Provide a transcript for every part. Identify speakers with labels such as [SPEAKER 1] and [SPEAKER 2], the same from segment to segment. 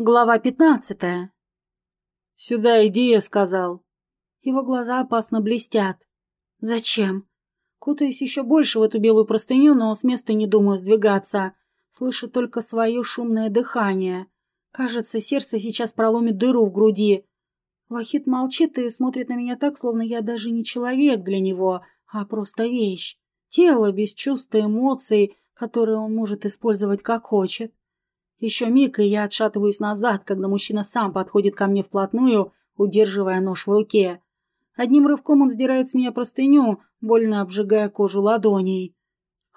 [SPEAKER 1] Глава пятнадцатая.
[SPEAKER 2] «Сюда иди», я сказал.
[SPEAKER 1] Его глаза опасно блестят. «Зачем?» Кутаюсь еще больше в эту белую простыню, но с места не думаю сдвигаться. Слышу только свое шумное дыхание. Кажется, сердце сейчас проломит дыру в груди. Вахид молчит и смотрит на меня так, словно я даже не человек для него, а просто вещь. Тело без чувств и эмоций, которые он может использовать как хочет. Еще миг, и я отшатываюсь назад, когда мужчина сам подходит ко мне вплотную, удерживая нож в руке. Одним рывком он сдирает с меня простыню, больно обжигая кожу ладоней.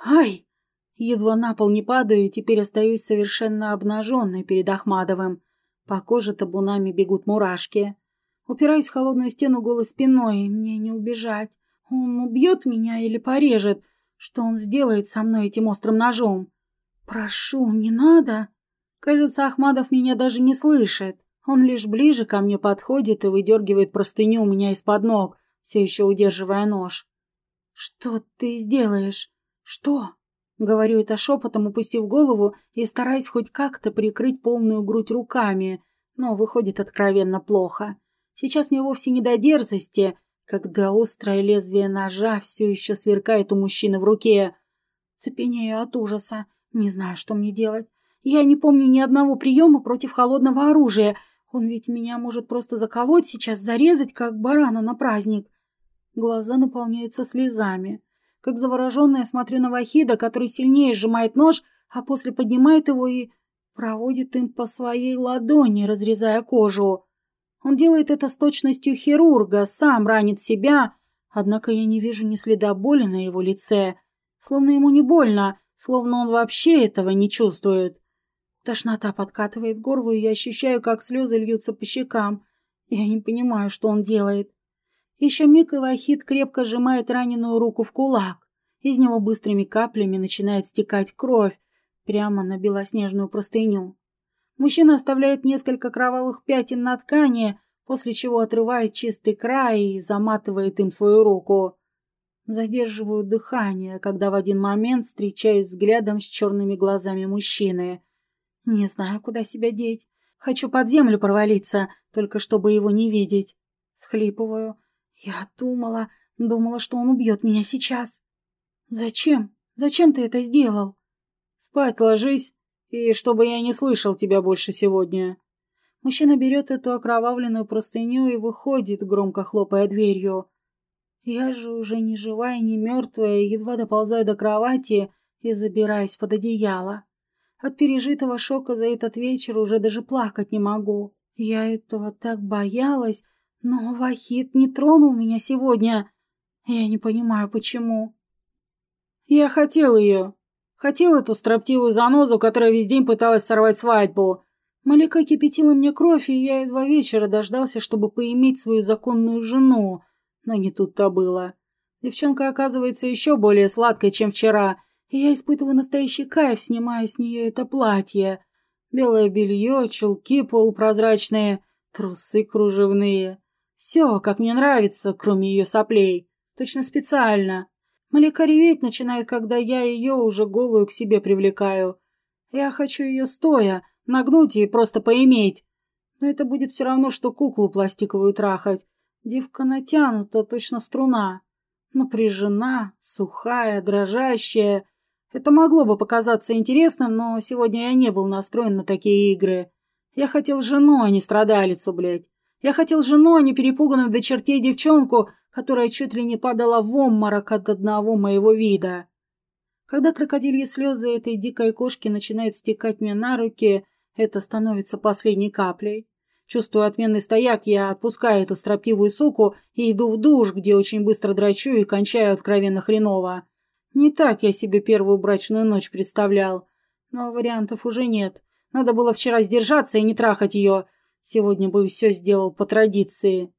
[SPEAKER 1] «Ай!» Едва на пол не падаю, и теперь остаюсь совершенно обнаженной перед Ахмадовым. По коже табунами бегут мурашки. Упираюсь в холодную стену голой спиной, мне не убежать. Он убьет меня или порежет? Что он сделает со мной этим острым ножом? Прошу, не надо. Кажется, Ахмадов меня даже не слышит. Он лишь ближе ко мне подходит и выдергивает простыню у меня из-под ног, все еще удерживая нож. «Что ты сделаешь? Что?» Говорю это шепотом, упустив голову и стараясь хоть как-то прикрыть полную грудь руками, но выходит откровенно плохо. Сейчас мне вовсе не до дерзости, когда острое лезвие ножа все еще сверкает у мужчины в руке. Цепенею от ужаса, не знаю, что мне делать. Я не помню ни одного приема против холодного оружия. Он ведь меня может просто заколоть сейчас, зарезать, как барана на праздник. Глаза наполняются слезами. Как завороженная смотрю на Вахида, который сильнее сжимает нож, а после поднимает его и проводит им по своей ладони, разрезая кожу. Он делает это с точностью хирурга, сам ранит себя, однако я не вижу ни следа боли на его лице. Словно ему не больно, словно он вообще этого не чувствует. Тошнота подкатывает горло, и я ощущаю, как слезы льются по щекам. Я не понимаю, что он делает. Еще миг и Вахид крепко сжимает раненую руку в кулак. Из него быстрыми каплями начинает стекать кровь прямо на белоснежную простыню. Мужчина оставляет несколько кровавых пятен на ткани, после чего отрывает чистый край и заматывает им свою руку. Задерживаю дыхание, когда в один момент встречаюсь взглядом с черными глазами мужчины. Не знаю, куда себя деть. Хочу под землю провалиться, только чтобы его не видеть. Схлипываю. Я думала, думала, что он убьет меня сейчас. Зачем? Зачем ты это сделал?
[SPEAKER 2] Спать ложись, и чтобы я не слышал тебя больше сегодня.
[SPEAKER 1] Мужчина берет эту окровавленную простыню и выходит, громко хлопая дверью. Я же уже не живая, не мертвая, едва доползаю до кровати и забираюсь под одеяло. От пережитого шока за этот вечер уже даже плакать не могу. Я этого так боялась, но Вахид не тронул меня сегодня. Я не понимаю, почему.
[SPEAKER 2] Я хотел ее. Хотел эту строптивую занозу, которая весь день пыталась сорвать свадьбу.
[SPEAKER 1] Малика кипятила мне кровь, и я едва вечера дождался, чтобы поиметь свою законную жену. Но не тут-то было. Девчонка оказывается еще более сладкой, чем вчера — и я испытываю настоящий кайф, снимая с нее это платье. Белое белье, чулки полупрозрачные, трусы кружевные. Все, как мне нравится, кроме ее соплей. Точно специально. Малика реветь начинает, когда я ее уже голую к себе привлекаю. Я хочу ее стоя, нагнуть и просто поиметь. Но это будет все равно, что куклу пластиковую трахать. Девка натянута, точно струна. Напряжена, сухая, дрожащая. Это могло бы показаться интересным, но сегодня я не был настроен на такие игры. Я хотел жену, а не страдалицу, блядь. Я хотел жену, а не перепуганную до чертей девчонку, которая чуть ли не падала в обморок от одного моего вида. Когда крокодильи слезы этой дикой кошки начинают стекать мне на руки, это становится последней каплей. Чувствую отменный стояк, я отпускаю эту строптивую суку и иду в душ, где очень быстро драчу и кончаю откровенно хреново. Не так я себе первую брачную ночь представлял. Но вариантов уже нет. Надо было вчера сдержаться и не трахать ее. Сегодня бы все сделал по традиции.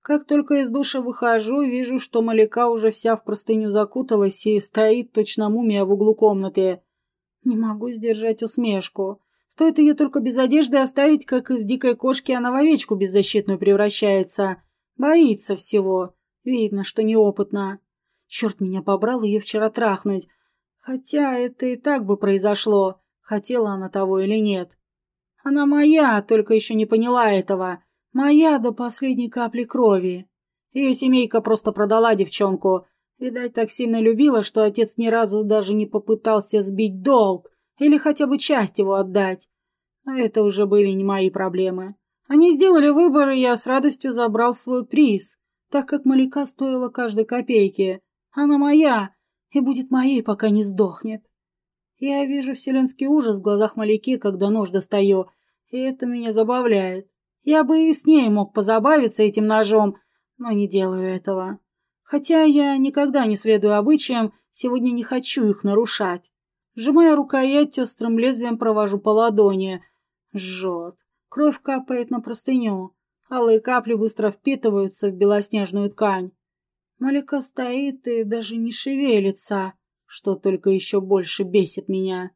[SPEAKER 1] Как только из душа выхожу, вижу, что Маляка уже вся в простыню закуталась и стоит точно мумия в углу комнаты. Не могу сдержать усмешку. Стоит ее только без одежды оставить, как из дикой кошки она в овечку беззащитную превращается. Боится всего. Видно, что неопытна. Черт меня побрал ее вчера трахнуть. Хотя это и так бы произошло, хотела она того или нет. Она моя, только еще не поняла этого. Моя до последней капли крови. Ее семейка просто продала девчонку. Видать, так сильно любила, что отец ни разу даже не попытался сбить долг или хотя бы часть его отдать. Но это уже были не мои проблемы. Они сделали выбор, и я с радостью забрал свой приз, так как Маляка стоила каждой копейки. Она моя и будет моей, пока не сдохнет. Я вижу вселенский ужас в глазах Маляки, когда нож достаю, и это меня забавляет. Я бы и с ней мог позабавиться этим ножом, но не делаю этого. Хотя я никогда не следую обычаям, сегодня не хочу их нарушать. Сжимая рукоять, острым лезвием провожу по ладони. Жжет. Кровь капает на простыню. Алые капли быстро впитываются в белоснежную ткань. Малика стоит и даже не шевелится, что только еще больше бесит меня.